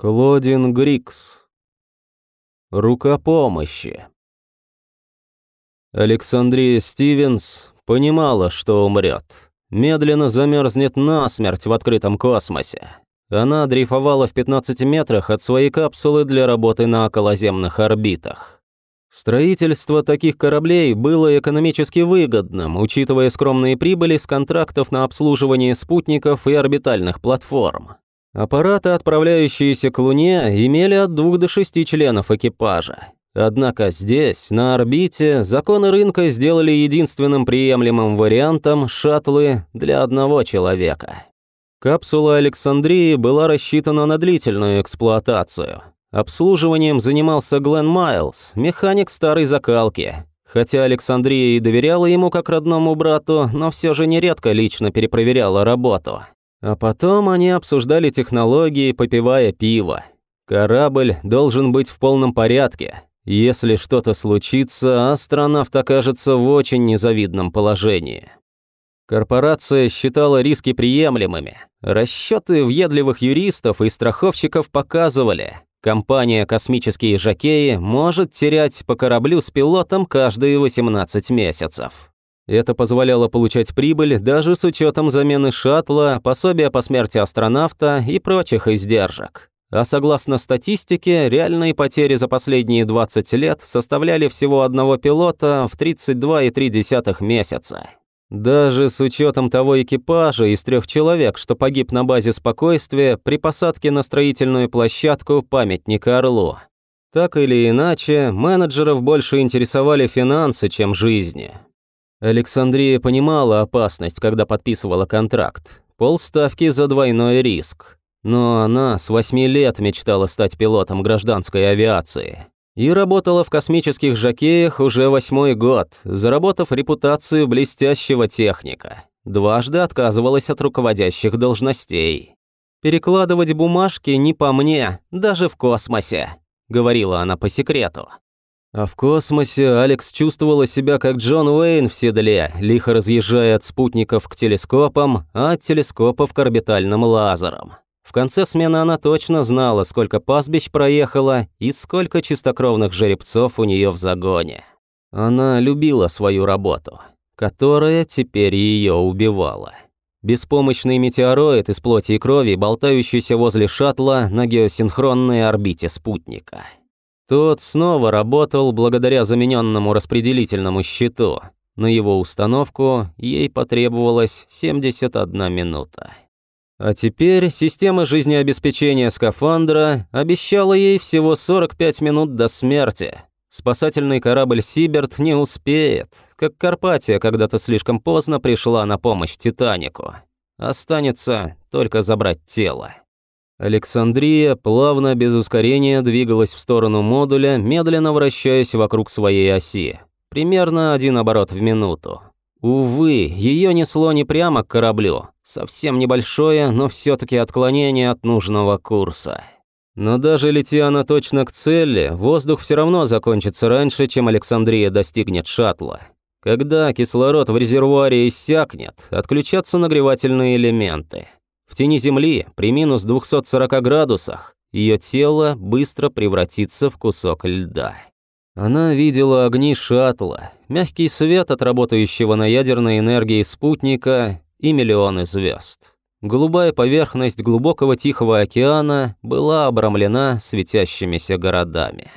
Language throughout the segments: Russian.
Клодин Грикс. Рука помощи. Александрия Стивенс понимала, что умрет. Медленно замерзнет насмерть в открытом космосе. Она дрейфовала в 15 метрах от своей капсулы для работы на околоземных орбитах. Строительство таких кораблей было экономически выгодным, учитывая скромные прибыли с контрактов на обслуживание спутников и орбитальных платформ. Аппараты, отправляющиеся к Луне, имели от двух до шести членов экипажа. Однако здесь, на орбите, законы рынка сделали единственным приемлемым вариантом шаттлы для одного человека. Капсула Александрии была рассчитана на длительную эксплуатацию. Обслуживанием занимался Глен Майлз, механик старой закалки. Хотя Александрия и доверяла ему как родному брату, но все же нередко лично перепроверяла работу. А потом они обсуждали технологии, попивая пиво. Корабль должен быть в полном порядке. Если что-то случится, астронавт окажется в очень незавидном положении. Корпорация считала риски приемлемыми. Расчеты въедливых юристов и страховщиков показывали, компания «Космические жакеи» может терять по кораблю с пилотом каждые 18 месяцев. Это позволяло получать прибыль даже с учетом замены шаттла, пособия по смерти астронавта и прочих издержек. А согласно статистике, реальные потери за последние 20 лет составляли всего одного пилота в 32,3 месяца. Даже с учетом того экипажа из трех человек, что погиб на базе спокойствия при посадке на строительную площадку памятника Орлу. Так или иначе, менеджеров больше интересовали финансы, чем жизни. Александрия понимала опасность, когда подписывала контракт. Полставки за двойной риск. Но она с восьми лет мечтала стать пилотом гражданской авиации. И работала в космических жакеях уже восьмой год, заработав репутацию блестящего техника. Дважды отказывалась от руководящих должностей. «Перекладывать бумажки не по мне, даже в космосе», — говорила она по секрету. А в космосе Алекс чувствовала себя как Джон Уэйн в седле, лихо разъезжая от спутников к телескопам, а от телескопов к орбитальным лазерам. В конце смены она точно знала, сколько пастбищ проехала и сколько чистокровных жеребцов у нее в загоне. Она любила свою работу, которая теперь ее убивала. Беспомощный метеороид из плоти и крови, болтающийся возле шаттла на геосинхронной орбите спутника. Тот снова работал благодаря замененному распределительному щиту. На его установку ей потребовалось 71 минута. А теперь система жизнеобеспечения скафандра обещала ей всего 45 минут до смерти. Спасательный корабль «Сиберт» не успеет, как Карпатия когда-то слишком поздно пришла на помощь «Титанику». Останется только забрать тело. Александрия плавно, без ускорения, двигалась в сторону модуля, медленно вращаясь вокруг своей оси. Примерно один оборот в минуту. Увы, ее несло не прямо к кораблю. Совсем небольшое, но все таки отклонение от нужного курса. Но даже летя она точно к цели, воздух все равно закончится раньше, чем Александрия достигнет шаттла. Когда кислород в резервуаре иссякнет, отключатся нагревательные элементы. В тени Земли, при минус 240 градусах, ее тело быстро превратится в кусок льда. Она видела огни шаттла, мягкий свет от работающего на ядерной энергии спутника и миллионы звезд. Голубая поверхность глубокого Тихого океана была обрамлена светящимися городами.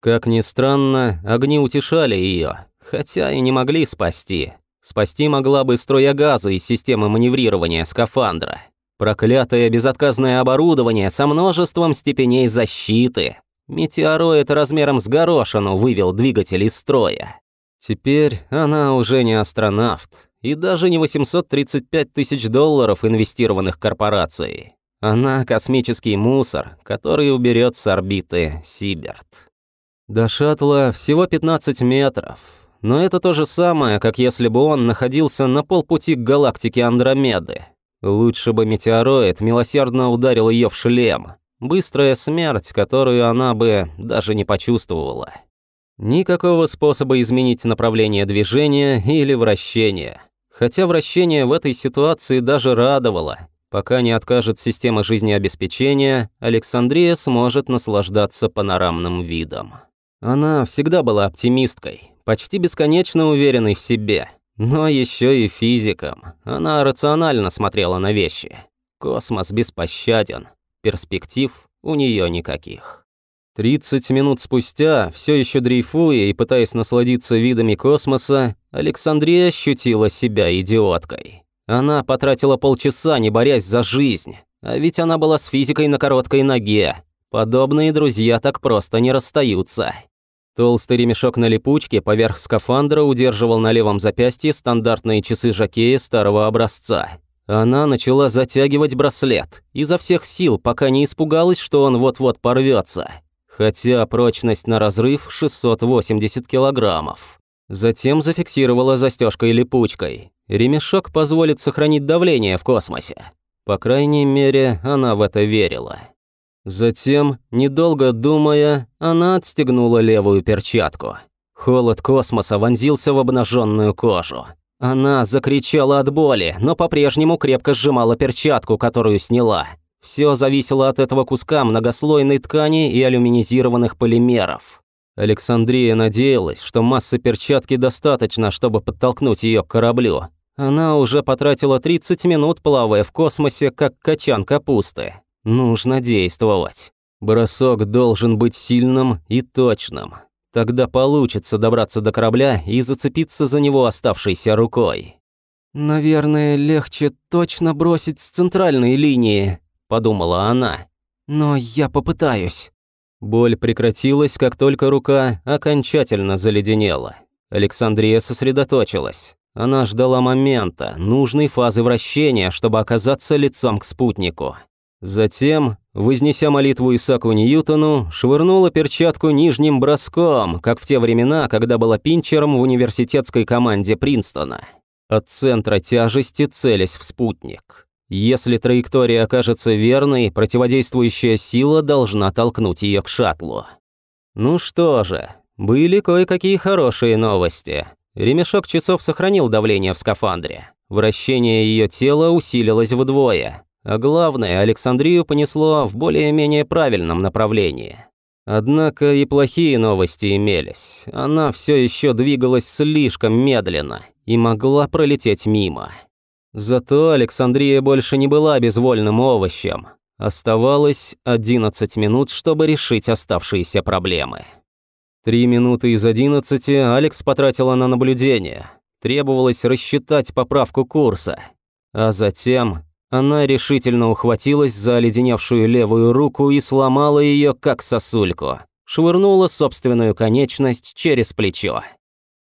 Как ни странно, огни утешали ее, хотя и не могли спасти. Спасти могла бы струя газа из системы маневрирования скафандра. Проклятое безотказное оборудование со множеством степеней защиты. Метеороид размером с горошину вывел двигатель из строя. Теперь она уже не астронавт, и даже не 835 тысяч долларов, инвестированных корпорацией. Она космический мусор, который уберет с орбиты Сиберт. До шаттла всего 15 метров, но это то же самое, как если бы он находился на полпути к галактике Андромеды. Лучше бы метеороид милосердно ударил ее в шлем. Быстрая смерть, которую она бы даже не почувствовала. Никакого способа изменить направление движения или вращения. Хотя вращение в этой ситуации даже радовало. Пока не откажет система жизнеобеспечения, Александрия сможет наслаждаться панорамным видом. Она всегда была оптимисткой, почти бесконечно уверенной в себе, но еще и физиком. Она рационально смотрела на вещи. Космос беспощаден, перспектив у нее никаких. 30 минут спустя, все еще дрейфуя и пытаясь насладиться видами космоса, Александрия ощутила себя идиоткой. Она потратила полчаса, не борясь за жизнь. А ведь она была с физикой на короткой ноге. Подобные друзья так просто не расстаются. Толстый ремешок на липучке поверх скафандра удерживал на левом запястье стандартные часы жакея старого образца. Она начала затягивать браслет, изо всех сил, пока не испугалась, что он вот-вот порвется. Хотя прочность на разрыв 680 килограммов. Затем зафиксировала застежкой липучкой. Ремешок позволит сохранить давление в космосе. По крайней мере, она в это верила. Затем, недолго думая, она отстегнула левую перчатку. Холод космоса вонзился в обнаженную кожу. Она закричала от боли, но по-прежнему крепко сжимала перчатку, которую сняла. Все зависело от этого куска многослойной ткани и алюминизированных полимеров. Александрия надеялась, что массы перчатки достаточно, чтобы подтолкнуть ее к кораблю. Она уже потратила 30 минут, плавая в космосе, как качан капусты. Нужно действовать. Бросок должен быть сильным и точным. Тогда получится добраться до корабля и зацепиться за него оставшейся рукой. «Наверное, легче точно бросить с центральной линии», – подумала она. «Но я попытаюсь». Боль прекратилась, как только рука окончательно заледенела. Александрия сосредоточилась. Она ждала момента, нужной фазы вращения, чтобы оказаться лицом к спутнику. Затем, вознеся молитву Исаку Ньютону, швырнула перчатку нижним броском, как в те времена, когда была пинчером в университетской команде Принстона. От центра тяжести целясь в спутник. Если траектория окажется верной, противодействующая сила должна толкнуть ее к шаттлу. Ну что же, были кое-какие хорошие новости. Ремешок часов сохранил давление в скафандре. Вращение ее тела усилилось вдвое. А главное, Александрию понесло в более-менее правильном направлении. Однако и плохие новости имелись. Она все еще двигалась слишком медленно и могла пролететь мимо. Зато Александрия больше не была безвольным овощем. Оставалось 11 минут, чтобы решить оставшиеся проблемы. Три минуты из 11 Алекс потратила на наблюдение. Требовалось рассчитать поправку курса. А затем она решительно ухватилась за оледеневшую левую руку и сломала ее, как сосульку. Швырнула собственную конечность через плечо.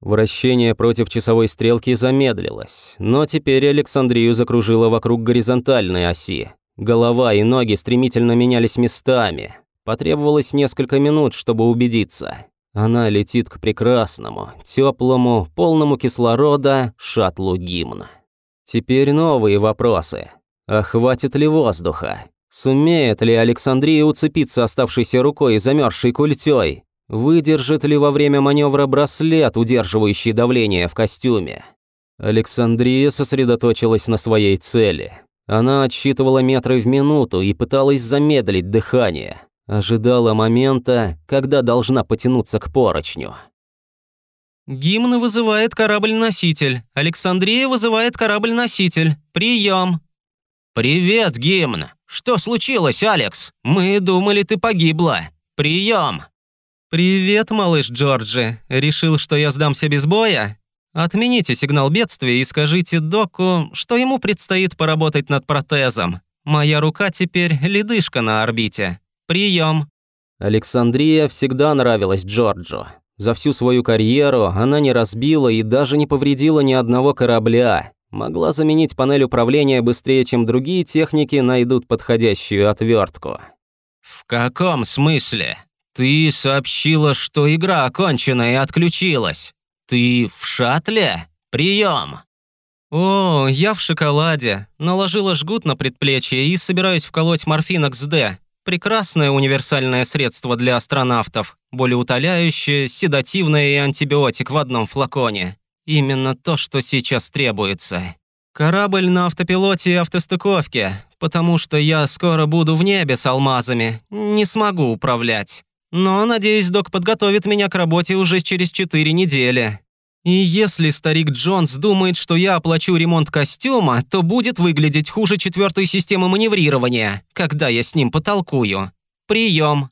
Вращение против часовой стрелки замедлилось, но теперь Александрию закружило вокруг горизонтальной оси. Голова и ноги стремительно менялись местами. Потребовалось несколько минут, чтобы убедиться. Она летит к прекрасному, теплому, полному кислорода шаттлу гимна. Теперь новые вопросы. А хватит ли воздуха? Сумеет ли Александрия уцепиться оставшейся рукой и замерзшей культей? Выдержит ли во время маневра браслет, удерживающий давление в костюме? Александрия сосредоточилась на своей цели. Она отсчитывала метры в минуту и пыталась замедлить дыхание. Ожидала момента, когда должна потянуться к поручню. «Гимн вызывает корабль-носитель. Александрия вызывает корабль-носитель. Прием!» «Привет, гимн! Что случилось, Алекс? Мы думали, ты погибла. Прием!» «Привет, малыш Джорджи. Решил, что я сдамся без боя? Отмените сигнал бедствия и скажите доку, что ему предстоит поработать над протезом. Моя рука теперь ледышка на орбите. Прием!» Александрия всегда нравилась Джорджу. За всю свою карьеру она не разбила и даже не повредила ни одного корабля, могла заменить панель управления быстрее, чем другие техники найдут подходящую отвертку. «В каком смысле? Ты сообщила, что игра окончена и отключилась. Ты в шаттле? Прием!» «О, я в шоколаде. Наложила жгут на предплечье и собираюсь вколоть морфин XD. Прекрасное универсальное средство для астронавтов. Болеутоляющее, седативное и антибиотик в одном флаконе. Именно то, что сейчас требуется. Корабль на автопилоте и автостыковке. потому что я скоро буду в небе с алмазами, не смогу управлять. Но, надеюсь, док подготовит меня к работе уже через четыре недели. И если старик Джонс думает, что я оплачу ремонт костюма, то будет выглядеть хуже четвертой системы маневрирования, когда я с ним потолкую. Прием.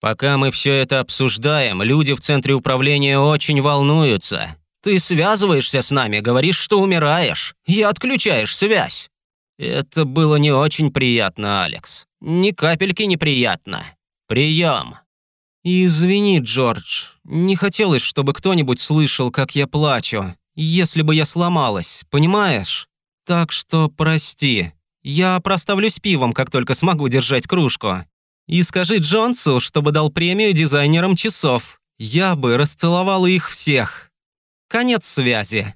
Пока мы все это обсуждаем, люди в центре управления очень волнуются. Ты связываешься с нами, говоришь, что умираешь, и отключаешь связь. Это было не очень приятно, Алекс. Ни капельки неприятно. Прием. «Извини, Джордж, не хотелось, чтобы кто-нибудь слышал, как я плачу, если бы я сломалась, понимаешь? Так что прости. Я проставлюсь пивом, как только смогу держать кружку. И скажи Джонсу, чтобы дал премию дизайнерам часов. Я бы расцеловала их всех. Конец связи».